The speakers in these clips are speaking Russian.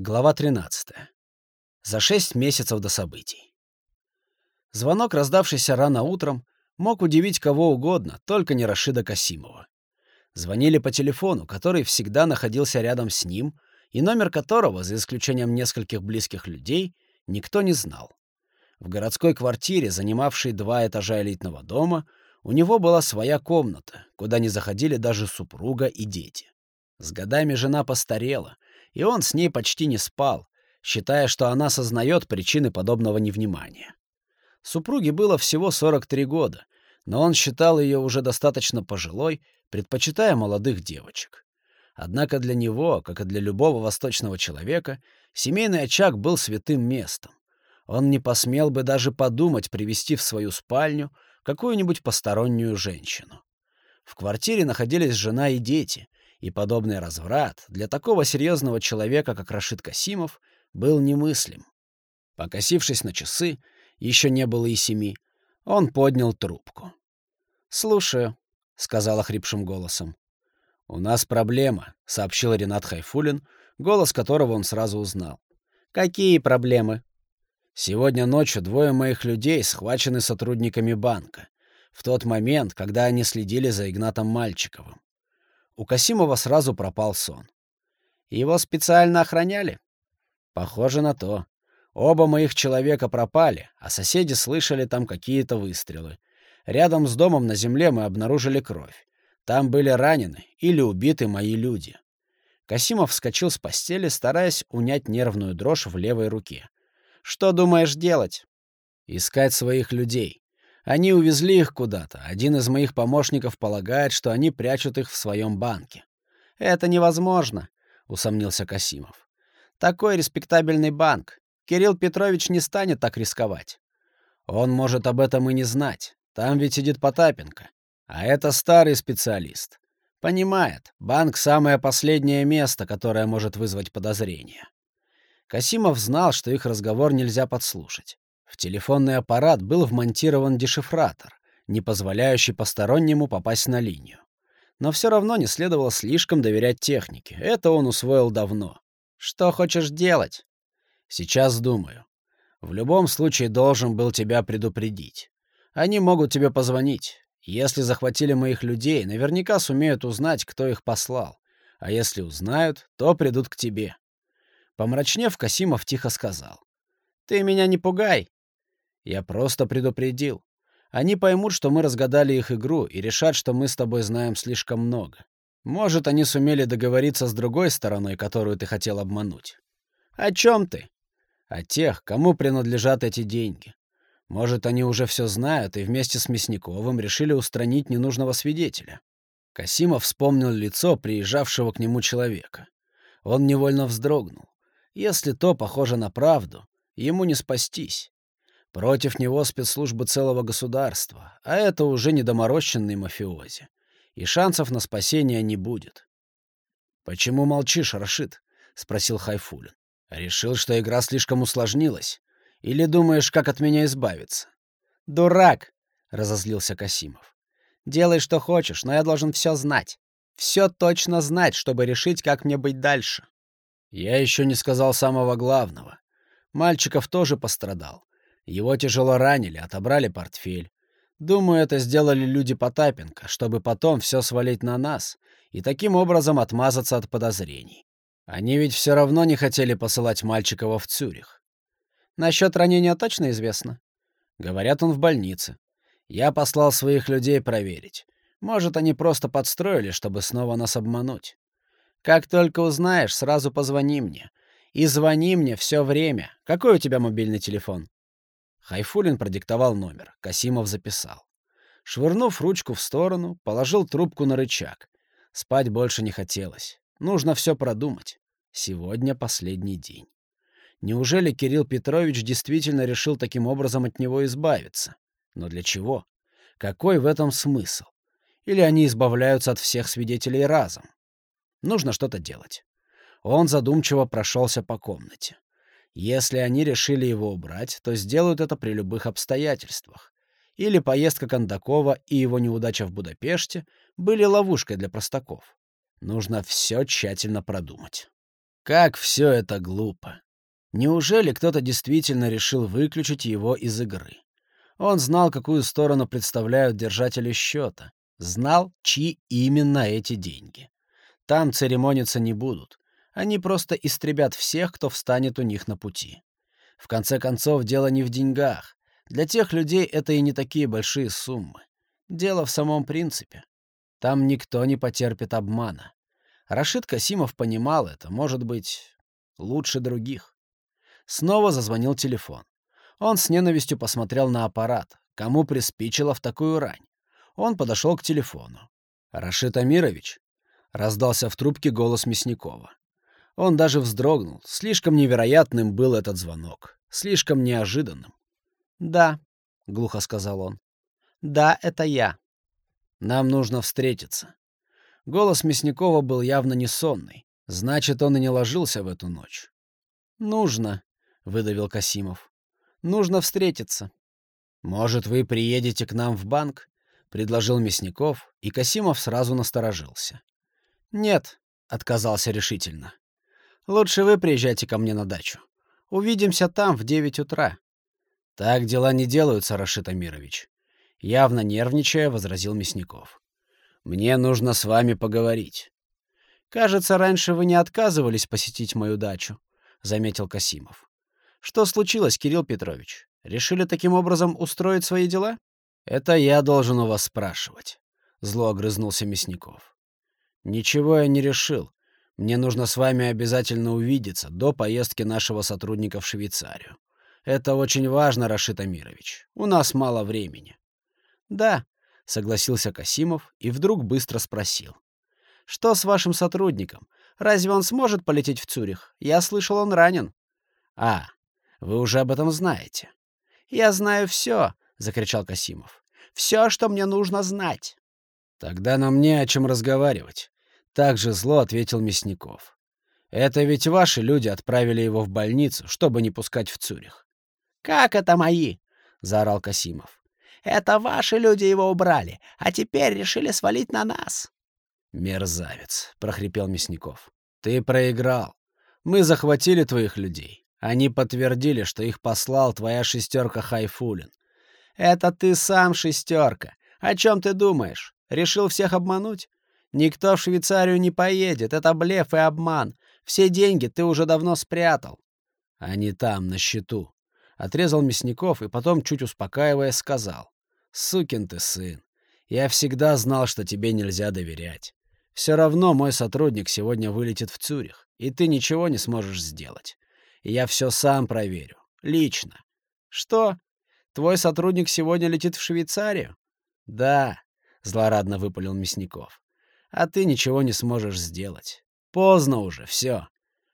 Глава 13. За шесть месяцев до событий. Звонок, раздавшийся рано утром, мог удивить кого угодно, только не Рашида Касимова. Звонили по телефону, который всегда находился рядом с ним, и номер которого, за исключением нескольких близких людей, никто не знал. В городской квартире, занимавшей два этажа элитного дома, у него была своя комната, куда не заходили даже супруга и дети. С годами жена постарела — и он с ней почти не спал, считая, что она сознает причины подобного невнимания. Супруге было всего 43 года, но он считал ее уже достаточно пожилой, предпочитая молодых девочек. Однако для него, как и для любого восточного человека, семейный очаг был святым местом. Он не посмел бы даже подумать привести в свою спальню какую-нибудь постороннюю женщину. В квартире находились жена и дети, и подобный разврат для такого серьезного человека, как Рашид Касимов, был немыслим. Покосившись на часы, еще не было и семи, он поднял трубку. «Слушаю», — сказал охрипшим голосом. «У нас проблема», — сообщил Ренат Хайфулин, голос которого он сразу узнал. «Какие проблемы?» «Сегодня ночью двое моих людей схвачены сотрудниками банка. В тот момент, когда они следили за Игнатом Мальчиковым. У Касимова сразу пропал сон. Его специально охраняли? Похоже на то. Оба моих человека пропали, а соседи слышали там какие-то выстрелы. Рядом с домом на земле мы обнаружили кровь. Там были ранены или убиты мои люди. Касимов вскочил с постели, стараясь унять нервную дрожь в левой руке. «Что думаешь делать?» «Искать своих людей. Они увезли их куда-то. Один из моих помощников полагает, что они прячут их в своем банке. «Это невозможно», — усомнился Касимов. «Такой респектабельный банк. Кирилл Петрович не станет так рисковать. Он может об этом и не знать. Там ведь сидит Потапенко. А это старый специалист. Понимает, банк — самое последнее место, которое может вызвать подозрение». Касимов знал, что их разговор нельзя подслушать. В телефонный аппарат был вмонтирован дешифратор, не позволяющий постороннему попасть на линию. Но все равно не следовало слишком доверять технике. Это он усвоил давно. «Что хочешь делать?» «Сейчас думаю. В любом случае должен был тебя предупредить. Они могут тебе позвонить. Если захватили моих людей, наверняка сумеют узнать, кто их послал. А если узнают, то придут к тебе». Помрачнев, Касимов тихо сказал. «Ты меня не пугай. Я просто предупредил. Они поймут, что мы разгадали их игру и решат, что мы с тобой знаем слишком много. Может, они сумели договориться с другой стороной, которую ты хотел обмануть. О чем ты? О тех, кому принадлежат эти деньги. Может, они уже все знают и вместе с Мясниковым решили устранить ненужного свидетеля. Касимов вспомнил лицо приезжавшего к нему человека. Он невольно вздрогнул. Если то похоже на правду, ему не спастись. Против него спецслужбы целого государства, а это уже недоморощенный мафиози. И шансов на спасение не будет. «Почему молчишь, Рашид?» — спросил Хайфулин. «Решил, что игра слишком усложнилась? Или думаешь, как от меня избавиться?» «Дурак!» — разозлился Касимов. «Делай, что хочешь, но я должен все знать. Все точно знать, чтобы решить, как мне быть дальше». «Я еще не сказал самого главного. Мальчиков тоже пострадал. Его тяжело ранили, отобрали портфель. Думаю, это сделали люди Потапенко, чтобы потом все свалить на нас и таким образом отмазаться от подозрений. Они ведь все равно не хотели посылать Мальчикова в Цюрих. Насчет ранения точно известно? Говорят, он в больнице. Я послал своих людей проверить. Может, они просто подстроили, чтобы снова нас обмануть. Как только узнаешь, сразу позвони мне. И звони мне все время. Какой у тебя мобильный телефон? Хайфулин продиктовал номер. Касимов записал. Швырнув ручку в сторону, положил трубку на рычаг. Спать больше не хотелось. Нужно все продумать. Сегодня последний день. Неужели Кирилл Петрович действительно решил таким образом от него избавиться? Но для чего? Какой в этом смысл? Или они избавляются от всех свидетелей разом? Нужно что-то делать. Он задумчиво прошелся по комнате. Если они решили его убрать, то сделают это при любых обстоятельствах. Или поездка Кондакова и его неудача в Будапеште были ловушкой для простаков. Нужно все тщательно продумать. Как все это глупо. Неужели кто-то действительно решил выключить его из игры? Он знал, какую сторону представляют держатели счета. Знал, чьи именно эти деньги. Там церемониться не будут. Они просто истребят всех, кто встанет у них на пути. В конце концов, дело не в деньгах. Для тех людей это и не такие большие суммы. Дело в самом принципе. Там никто не потерпит обмана. Рашид Касимов понимал это, может быть, лучше других. Снова зазвонил телефон. Он с ненавистью посмотрел на аппарат. Кому приспичило в такую рань? Он подошел к телефону. «Рашид Амирович?» — раздался в трубке голос Мясникова. Он даже вздрогнул. Слишком невероятным был этот звонок. Слишком неожиданным. «Да», — глухо сказал он. «Да, это я». «Нам нужно встретиться». Голос Мясникова был явно не сонный. Значит, он и не ложился в эту ночь. «Нужно», — выдавил Касимов. «Нужно встретиться». «Может, вы приедете к нам в банк?» — предложил Мясников, и Касимов сразу насторожился. «Нет», — отказался решительно. Лучше вы приезжайте ко мне на дачу. Увидимся там в девять утра». «Так дела не делаются, Рашид Амирович», — явно нервничая, возразил Мясников. «Мне нужно с вами поговорить». «Кажется, раньше вы не отказывались посетить мою дачу», — заметил Касимов. «Что случилось, Кирилл Петрович? Решили таким образом устроить свои дела?» «Это я должен у вас спрашивать», — зло огрызнулся Мясников. «Ничего я не решил. Мне нужно с вами обязательно увидеться до поездки нашего сотрудника в Швейцарию. Это очень важно, Рашид Амирович. У нас мало времени. Да, согласился Касимов и вдруг быстро спросил. Что с вашим сотрудником? Разве он сможет полететь в Цюрих? Я слышал, он ранен. А, вы уже об этом знаете. Я знаю все, закричал Касимов. Все, что мне нужно знать. Тогда нам не о чем разговаривать. Также зло ответил Мясников. «Это ведь ваши люди отправили его в больницу, чтобы не пускать в Цюрих». «Как это мои?» — заорал Касимов. «Это ваши люди его убрали, а теперь решили свалить на нас». «Мерзавец», — прохрипел Мясников. «Ты проиграл. Мы захватили твоих людей. Они подтвердили, что их послал твоя шестерка Хайфулин. Это ты сам шестерка. О чем ты думаешь? Решил всех обмануть? Никто в Швейцарию не поедет, это блеф и обман. Все деньги ты уже давно спрятал. Они там, на счету. Отрезал Мясников и потом, чуть успокаивая, сказал. Сукин ты сын. Я всегда знал, что тебе нельзя доверять. Все равно мой сотрудник сегодня вылетит в Цюрих, и ты ничего не сможешь сделать. Я все сам проверю. Лично. Что? Твой сотрудник сегодня летит в Швейцарию? Да, злорадно выпалил Мясников а ты ничего не сможешь сделать. Поздно уже, все.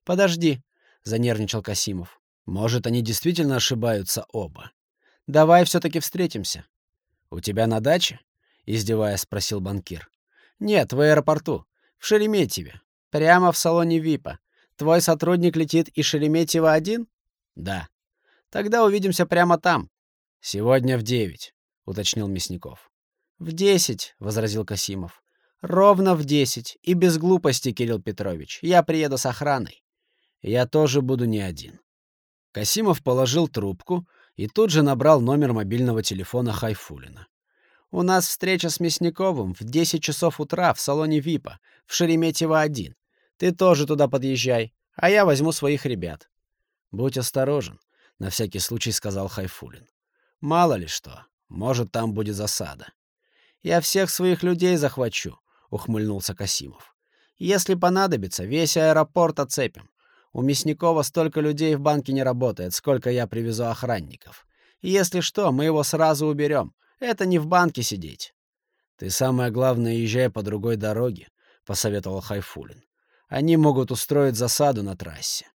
Подожди, занервничал Касимов. Может, они действительно ошибаются оба. Давай все-таки встретимся. У тебя на даче? Издеваясь, спросил банкир. Нет, в аэропорту. В Шереметьеве. Прямо в салоне ВИПа. Твой сотрудник летит из Шереметьева один? Да. Тогда увидимся прямо там. Сегодня в девять, уточнил Мясников. В десять, возразил Касимов. Ровно в десять. И без глупости, Кирилл Петрович. Я приеду с охраной. Я тоже буду не один. Касимов положил трубку и тут же набрал номер мобильного телефона Хайфулина. «У нас встреча с Мясниковым в 10 часов утра в салоне ВИПа, в Шереметьево-1. Ты тоже туда подъезжай, а я возьму своих ребят». «Будь осторожен», — на всякий случай сказал Хайфулин. «Мало ли что, может, там будет засада». «Я всех своих людей захвачу ухмыльнулся Касимов. Если понадобится, весь аэропорт оцепим. У Мясникова столько людей в банке не работает, сколько я привезу охранников. Если что, мы его сразу уберем. Это не в банке сидеть. Ты самое главное езжай по другой дороге, посоветовал Хайфулин. Они могут устроить засаду на трассе.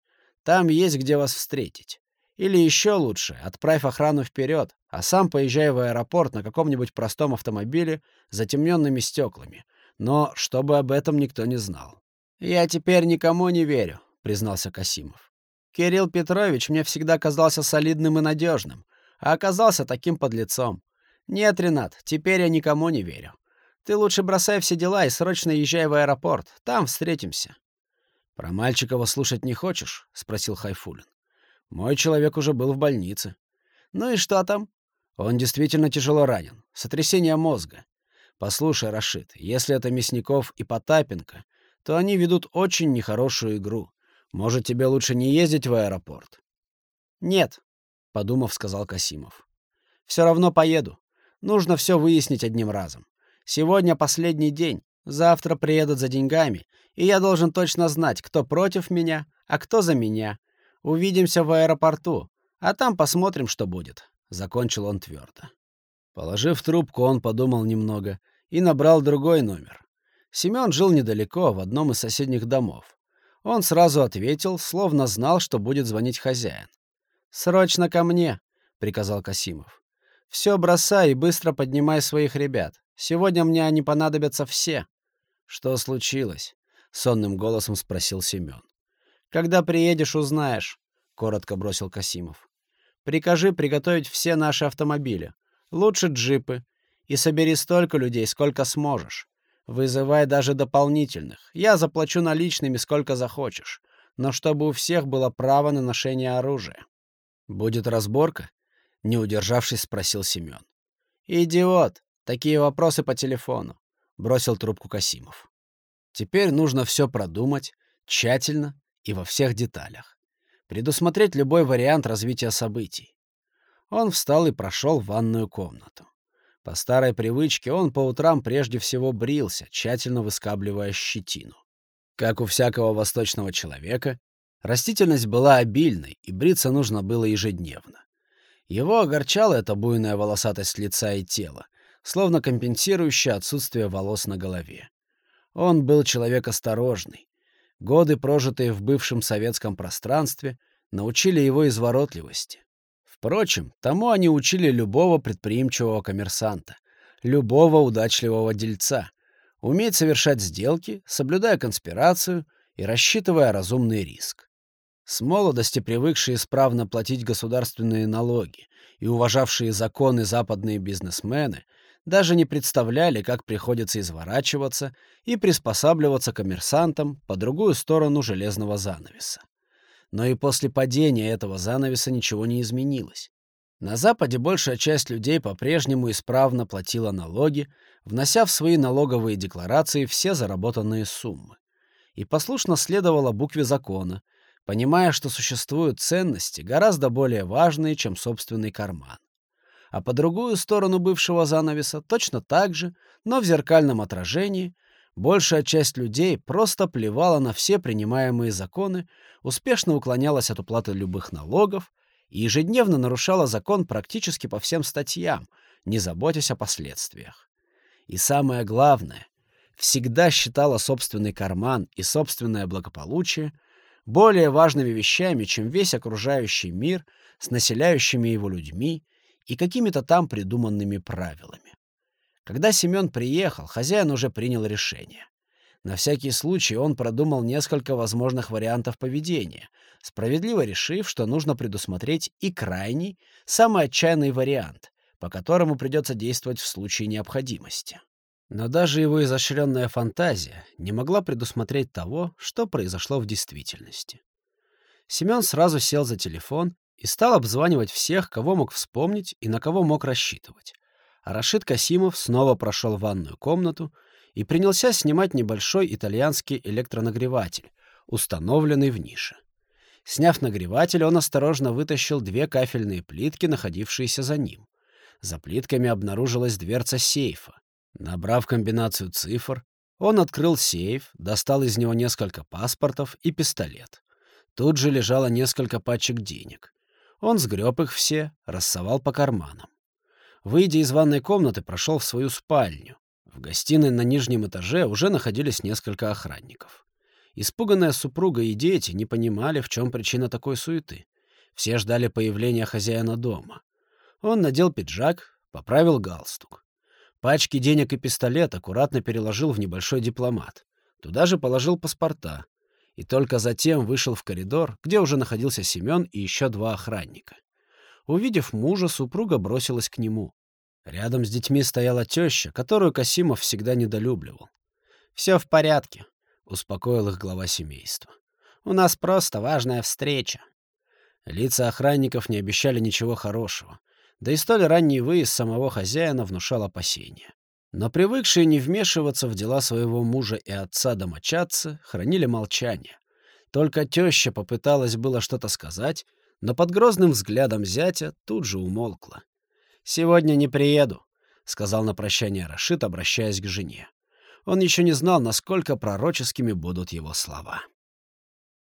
Там есть где вас встретить. Или еще лучше, отправь охрану вперед, а сам поезжай в аэропорт на каком-нибудь простом автомобиле с затемненными стеклами, но чтобы об этом никто не знал. «Я теперь никому не верю», — признался Касимов. «Кирилл Петрович мне всегда казался солидным и надежным, а оказался таким подлецом. Нет, Ренат, теперь я никому не верю. Ты лучше бросай все дела и срочно езжай в аэропорт. Там встретимся». «Про Мальчикова слушать не хочешь?» — спросил Хайфулин. «Мой человек уже был в больнице». «Ну и что там?» «Он действительно тяжело ранен. Сотрясение мозга. Послушай, Рашид, если это Мясников и Потапенко, то они ведут очень нехорошую игру. Может, тебе лучше не ездить в аэропорт?» «Нет», — подумав, сказал Касимов. «Все равно поеду. Нужно все выяснить одним разом. Сегодня последний день. Завтра приедут за деньгами, и я должен точно знать, кто против меня, а кто за меня. Увидимся в аэропорту, а там посмотрим, что будет», — закончил он твердо. Положив трубку, он подумал немного и набрал другой номер. Семен жил недалеко, в одном из соседних домов. Он сразу ответил, словно знал, что будет звонить хозяин. «Срочно ко мне», — приказал Касимов. «Все бросай и быстро поднимай своих ребят. Сегодня мне они понадобятся все». «Что случилось?» — сонным голосом спросил Семен. «Когда приедешь, узнаешь», — коротко бросил Касимов. «Прикажи приготовить все наши автомобили. Лучше джипы. И собери столько людей, сколько сможешь. Вызывай даже дополнительных. Я заплачу наличными, сколько захочешь. Но чтобы у всех было право на ношение оружия». «Будет разборка?» — не удержавшись, спросил Семен. «Идиот! Такие вопросы по телефону», — бросил трубку Касимов. «Теперь нужно все продумать, тщательно и во всех деталях. Предусмотреть любой вариант развития событий». Он встал и прошел в ванную комнату. По старой привычке он по утрам прежде всего брился, тщательно выскабливая щетину. Как у всякого восточного человека, Растительность была обильной, и бриться нужно было ежедневно. Его огорчала эта буйная волосатость лица и тела, словно компенсирующая отсутствие волос на голове. Он был человек осторожный. Годы, прожитые в бывшем советском пространстве, научили его изворотливости. Впрочем, тому они учили любого предприимчивого коммерсанта, любого удачливого дельца, уметь совершать сделки, соблюдая конспирацию и рассчитывая разумный риск. С молодости привыкшие исправно платить государственные налоги и уважавшие законы западные бизнесмены даже не представляли, как приходится изворачиваться и приспосабливаться коммерсантам по другую сторону железного занавеса. Но и после падения этого занавеса ничего не изменилось. На Западе большая часть людей по-прежнему исправно платила налоги, внося в свои налоговые декларации все заработанные суммы. И послушно следовала букве закона — понимая, что существуют ценности, гораздо более важные, чем собственный карман. А по другую сторону бывшего занавеса точно так же, но в зеркальном отражении, большая часть людей просто плевала на все принимаемые законы, успешно уклонялась от уплаты любых налогов и ежедневно нарушала закон практически по всем статьям, не заботясь о последствиях. И самое главное, всегда считала собственный карман и собственное благополучие – более важными вещами, чем весь окружающий мир с населяющими его людьми и какими-то там придуманными правилами. Когда Семен приехал, хозяин уже принял решение. На всякий случай он продумал несколько возможных вариантов поведения, справедливо решив, что нужно предусмотреть и крайний, самый отчаянный вариант, по которому придется действовать в случае необходимости. Но даже его изощренная фантазия не могла предусмотреть того, что произошло в действительности. Семен сразу сел за телефон и стал обзванивать всех, кого мог вспомнить и на кого мог рассчитывать. Рашид Касимов снова прошел ванную комнату и принялся снимать небольшой итальянский электронагреватель, установленный в нише. Сняв нагреватель, он осторожно вытащил две кафельные плитки, находившиеся за ним. За плитками обнаружилась дверца сейфа. Набрав комбинацию цифр, он открыл сейф, достал из него несколько паспортов и пистолет. Тут же лежало несколько пачек денег. Он сгреб их все, рассовал по карманам. Выйдя из ванной комнаты, прошел в свою спальню. В гостиной на нижнем этаже уже находились несколько охранников. Испуганная супруга и дети не понимали, в чем причина такой суеты. Все ждали появления хозяина дома. Он надел пиджак, поправил галстук. Пачки денег и пистолет аккуратно переложил в небольшой дипломат. Туда же положил паспорта. И только затем вышел в коридор, где уже находился Семен и еще два охранника. Увидев мужа, супруга бросилась к нему. Рядом с детьми стояла теща, которую Касимов всегда недолюбливал. «Все в порядке», — успокоил их глава семейства. У нас просто важная встреча». Лица охранников не обещали ничего хорошего, да и столь ранний выезд самого хозяина внушал опасения. Но привыкшие не вмешиваться в дела своего мужа и отца домочадцы хранили молчание. Только теща попыталась было что-то сказать, но под грозным взглядом зятя тут же умолкла. «Сегодня не приеду», — сказал на прощание Рашид, обращаясь к жене. Он еще не знал, насколько пророческими будут его слова.